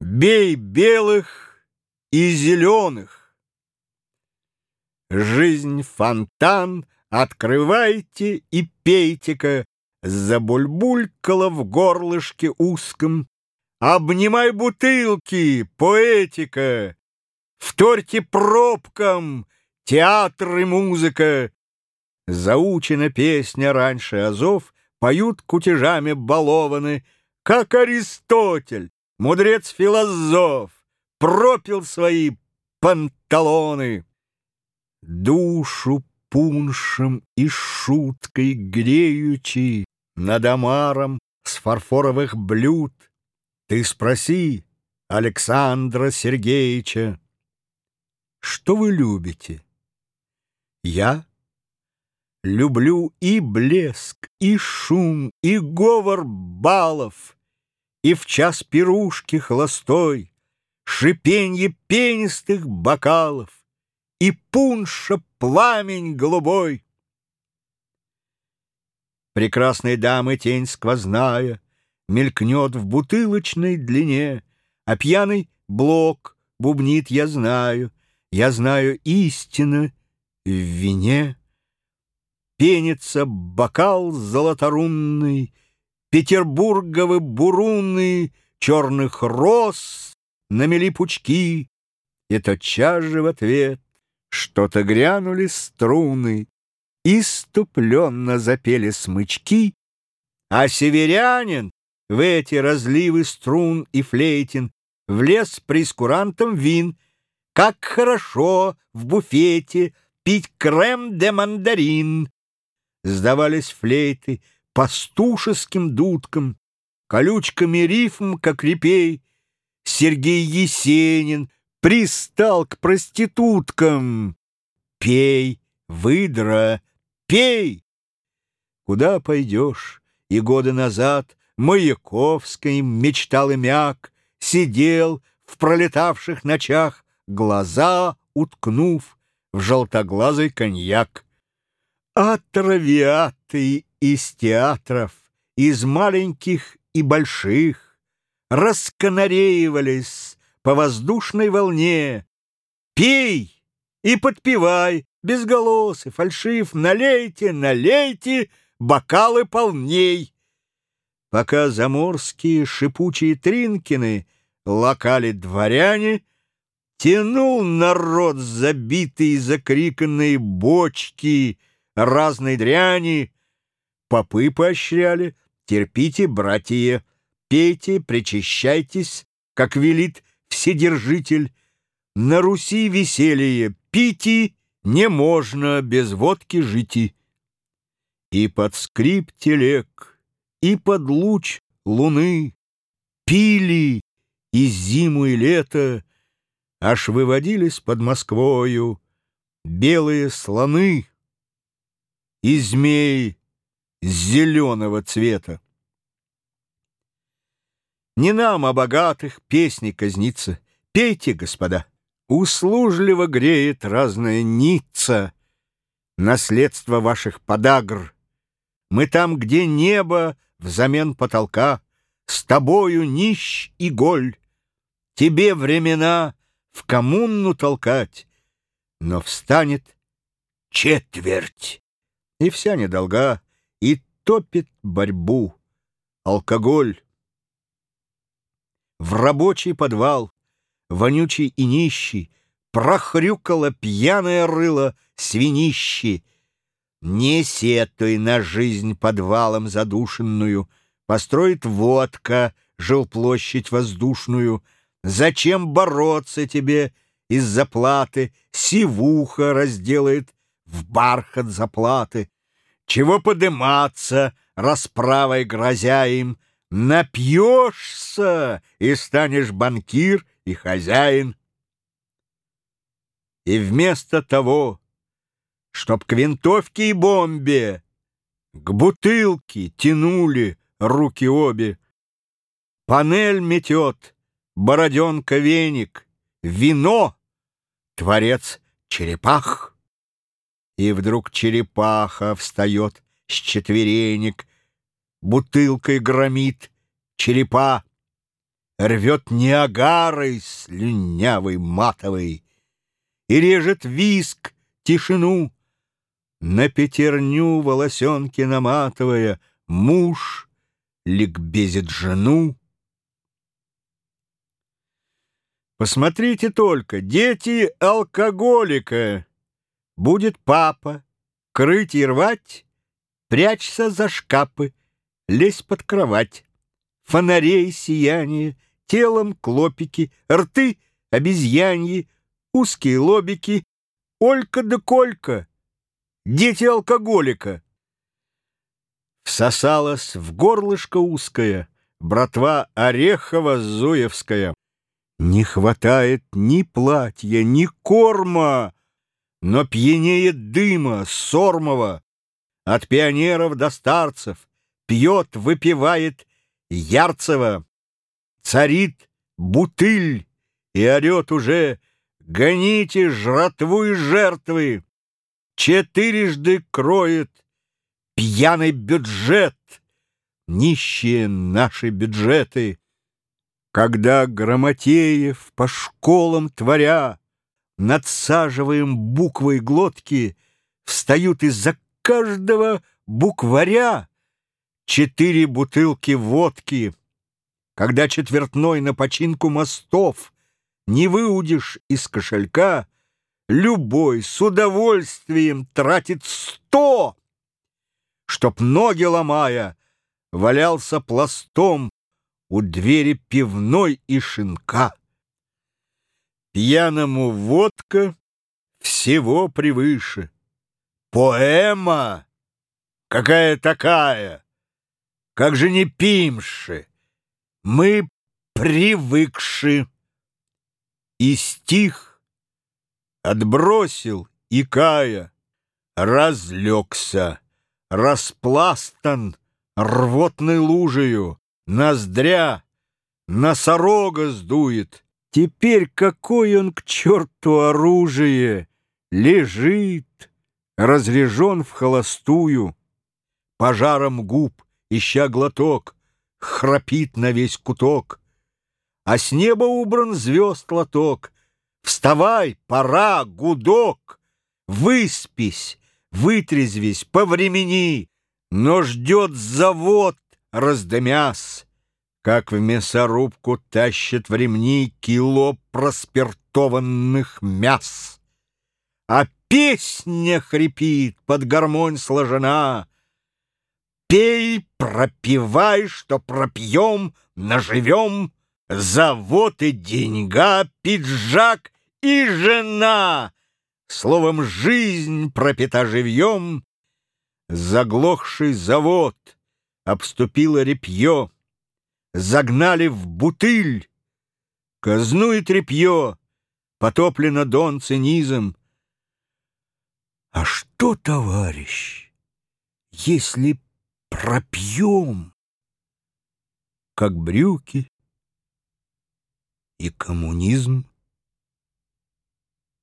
Бей белых и зеленых. Жизнь фонтан, открывайте и пейте-ка, Забульбулькала в горлышке узком. Обнимай бутылки, поэтика, Вторьте пробкам, театр и музыка. Заучена песня раньше азов, Поют кутежами балованы, Как Аристотель, мудрец-философ, Пропил свои панталоны. Душу пуншем и шуткой греючи Над омаром с фарфоровых блюд, Ты спроси Александра Сергеевича, Что вы любите? Я люблю и блеск, и шум, и говор балов, И в час пирушки холостой Шипенье пенистых бокалов И пунша пламень голубой. Прекрасной дамы тень сквозная Мелькнет в бутылочной длине, А пьяный блок бубнит «Я знаю, я знаю истина в вине». Пенится бокал золоторунный, Петербурговы буруны Черных роз намели пучки, И тотчас же в ответ Что-то грянули струны, Иступленно запели смычки, А северянин в эти разливы струн и флейтин Влез прескурантом вин, Как хорошо в буфете Пить крем де мандарин. Сдавались флейты пастушеским дудкам, колючками рифм, как репей. Сергей Есенин пристал к проституткам. Пей, выдра, пей! Куда пойдешь? И годы назад Маяковский мечтал и мяк, Сидел в пролетавших ночах, Глаза уткнув в желтоглазый коньяк. А травиаты из театров, из маленьких и больших, Расканареивались по воздушной волне. Пей и подпевай, безголосый, фальшив, Налейте, налейте, бокалы полней. Пока заморские шипучие тринкины Локали дворяне, Тянул народ забитые закриканные бочки — разной дряни. Попы поощряли, терпите, братья, пейте, причащайтесь, как велит Вседержитель. На Руси веселье пити не можно без водки жить. И под скрип телег, и под луч луны пили и зиму, и лето, аж выводились под Москвою белые слоны и змей зеленого цвета. Не нам, а богатых, песни казниться. Пейте, господа. Услужливо греет разная ница, Наследство ваших подагр. Мы там, где небо взамен потолка, С тобою нищ и голь. Тебе времена в коммуну толкать, Но встанет четверть и вся недолга, и топит борьбу, алкоголь. В рабочий подвал, вонючий и нищий, Прохрюкало пьяное рыло свинищи. Не сетуй на жизнь подвалом задушенную, Построит водка жилплощадь воздушную. Зачем бороться тебе из-за платы? Сивуха разделает в бархат заплаты. Чего подыматься, расправой грозя им, Напьешься и станешь банкир и хозяин. И вместо того, чтоб к винтовке и бомбе, К бутылке тянули руки обе, Панель метет, бороденка веник, Вино — творец черепах. И вдруг черепаха встает с четверенек, Бутылкой громит черепа. рвет неагарой слюнявой матовой И режет виск тишину, на пятерню волосенки наматывая, Муж ликбезит жену. Посмотрите только, дети алкоголика. Будет папа крыть и рвать, Прячься за шкапы, лезь под кровать. Фонарей сияние, телом клопики, Рты обезьяньи, узкие лобики, Олька да Колька, дети алкоголика. Всосалась в горлышко узкое Братва Орехова-Зуевская. Не хватает ни платья, ни корма, Но пьянеет дыма сормова. От пионеров до старцев Пьет, выпивает Ярцева. Царит бутыль и орет уже Гоните жратву и жертвы. Четырежды кроет пьяный бюджет, Нищие наши бюджеты. Когда Грамотеев по школам творя Надсаживаем буквой глотки, Встают из-за каждого букваря Четыре бутылки водки. Когда четвертной на починку мостов Не выудишь из кошелька, Любой с удовольствием тратит сто, Чтоб ноги ломая, валялся пластом у двери пивной и шинка. Пьяному водка всего превыше. Поэма какая такая, как же не пимши, мы привыкши. И стих отбросил и кая, разлегся, распластан рвотной лужею, Ноздря носорога сдует. Теперь какой он к черту оружие! Лежит, разрежен в холостую, Пожаром губ, ища глоток, Храпит на весь куток. А с неба убран звезд лоток. Вставай, пора, гудок! Выспись, вытрезвись, повремени, Но ждет завод раздымяс, Как в мясорубку тащат в ремни Кило проспиртованных мяс. А песня хрипит, под гармонь сложена. Пей, пропивай, что пропьем, наживем, Завод и деньга, пиджак и жена. Словом, жизнь пропита живьем, Заглохший завод — обступило репье, Загнали в бутыль, казну и трепье, Потоплено дон цинизм. А что, товарищ, если пропьем, Как брюки и коммунизм?